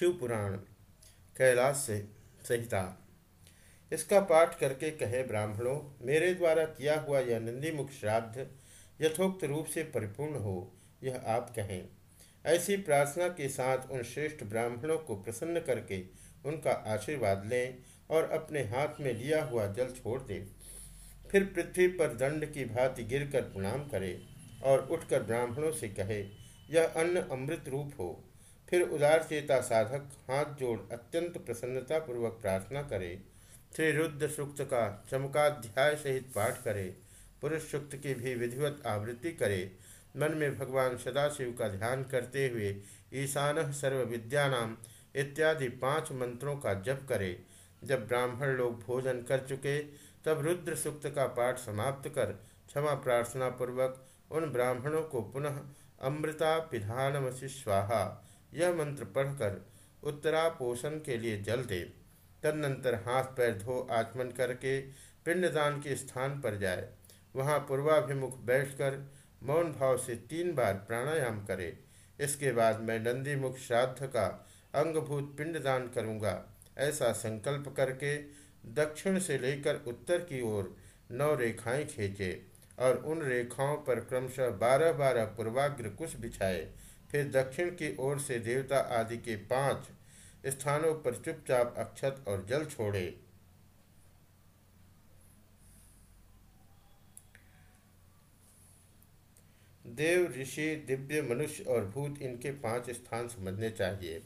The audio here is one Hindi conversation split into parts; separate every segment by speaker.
Speaker 1: शिवपुराण, कैलाश से, संहिता। इसका पाठ करके कहे ब्राह्मणों, मेरे द्वारा किया हुआ यह नंदीमुख श्राद्ध यथोक्त रूप से परिपूर्ण हो, यह आप कहें। ऐसी प्रार्थना के साथ उन श्रेष्ठ ब्राह्मणों को प्रसन्न करके उनका आशीर्वाद लें और अपने हाथ में लिया हुआ जल छोड़ दें। फिर पृथ्वी पर दंड की भांति गिरकर प्रणाम करे और उठकर ब्राह्मणों से कहे, यह अन्न अमृत रूप हो। फिर उदार चेता साधक हाथ जोड़ अत्यंत प्रसन्नता पूर्वक प्रार्थना करे। श्री रुद्र सूक्त का चमकाध्याय सहित पाठ करे। पुरुष सूक्त की भी विधिवत आवृत्ति करे। मन में भगवान सदाशिव का ध्यान करते हुए ईशान सर्व विद्यानाम इत्यादि पाँच मंत्रों का जप करे। जब ब्राह्मण लोग भोजन कर चुके, तब रुद्र सूक्त का पाठ समाप्त कर क्षमा प्रार्थना पूर्वक उन ब्राह्मणों को पुनः अमृता पिधानमसि स्वाहा। यह मंत्र पढ़कर उत्तरापोषण के लिए जल दे। तदनंतर हाथ पैर धो आचमन करके पिंडदान के स्थान पर जाए। वहाँ पूर्वाभिमुख बैठकर मौन भाव से तीन बार प्राणायाम करे। इसके बाद मैं नंदीमुख श्राद्ध का अंगभूत पिंडदान करूँगा। ऐसा संकल्प करके दक्षिण से लेकर उत्तर की ओर नौ रेखाएँ खींचे और उन रेखाओं पर क्रमशः बारह बारह पूर्वाग्र कुश बिछाए। फिर दक्षिण की ओर से देवता आदि के पाँच स्थानों पर चुपचाप अक्षत और जल छोड़े। देव, ऋषि, दिव्य, मनुष्य और भूत इनके पाँच स्थान समझने चाहिए।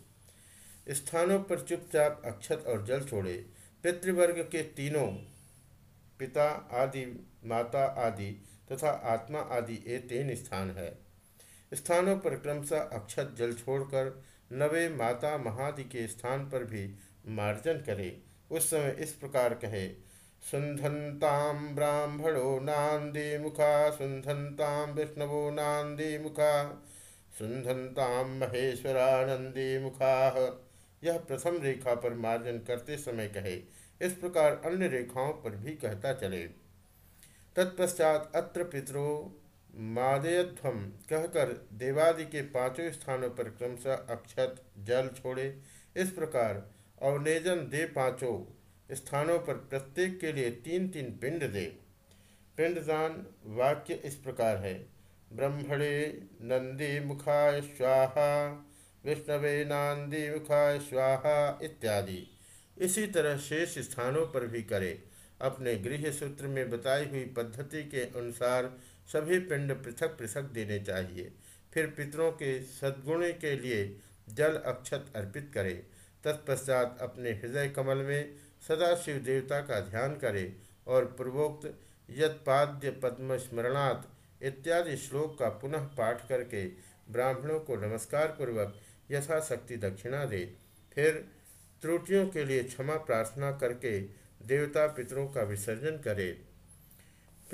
Speaker 1: स्थानों पर चुपचाप अक्षत और जल छोड़े। पितृवर्ग के तीनों पिता आदि, माता आदि तथा आत्मा आदि ये तीन स्थान है। स्थानों पर क्रमशः अक्षत जल छोड़कर नवे माता महादि के स्थान पर भी मार्जन करे। उस समय इस प्रकार कहे सुंधनताम ब्राह्मणो नांदी मुखा सुंधनताम विष्णवो नांदी मुखा सुंधनताम महेश्वरानंदी मुखा यह प्रथम रेखा पर मार्जन करते समय कहे। इस प्रकार अन्य रेखाओं पर भी कहता चले। तत्पश्चात अत्र पितरो मादयध्वम कहकर देवादि के पाँचों स्थानों पर क्रमशः अक्षत, जल छोड़े। इस प्रकार अवनेजन दे पाँचों स्थानों पर प्रत्येक के लिए तीन तीन पिंड दे। पिंडदान वाक्य इस प्रकार है। ब्रह्मणे नंदी मुखाय स्वाहा, विष्णवे नांदी मुखाय स्वाहा इत्यादि। इसी तरह शेष स्थानों पर भी करे। अपने गृह सूत्र में बताई हुई पद्धति के अनुसार सभी पिंड पृथक पृथक देने चाहिए। फिर पितरों के सद्गुण के लिए जल अक्षत अर्पित करें। तत्पश्चात अपने हृदय कमल में सदा शिव देवता का ध्यान करें और पूर्वोक्त यत्पाद्य पद्म स्मरणात् इत्यादि श्लोक का पुनः पाठ करके ब्राह्मणों को नमस्कार पूर्वक यथाशक्ति दक्षिणा दे। फिर त्रुटियों के लिए क्षमा प्रार्थना करके देवता पितरों का विसर्जन करे।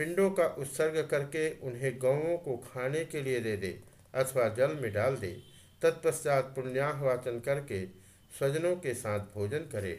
Speaker 1: पिंडों का उत्सर्ग करके उन्हें गौवों को खाने के लिए दे दे अथवा जल में डाल दे। तत्पश्चात पुण्याह वाचन करके स्वजनों के साथ भोजन करे।